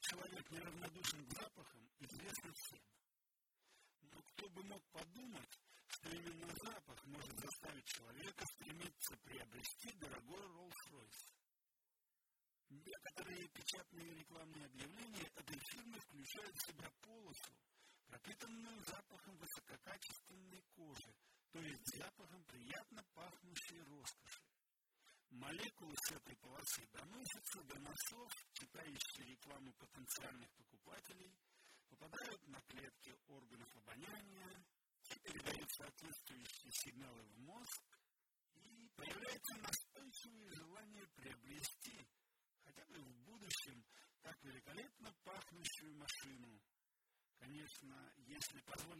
человек неравнодушен к запахам, известно всем. Но кто бы мог подумать, что именно запах может заставить человека стремиться приобрести дорогой Роллс-Ройс. Некоторые печатные рекламные объявления этой фирмы включают в себя полосу, пропитанную запахом высококачественной кожи, то есть запахом приятно с этой полосы доносятся до носов, читающие рекламу потенциальных покупателей, попадают на клетки органов обоняния, и передают соответствующие сигналы в мозг, и появляется настойчивое желание приобрести, хотя бы в будущем, так великолепно пахнущую машину. Конечно, если позволит кошелек.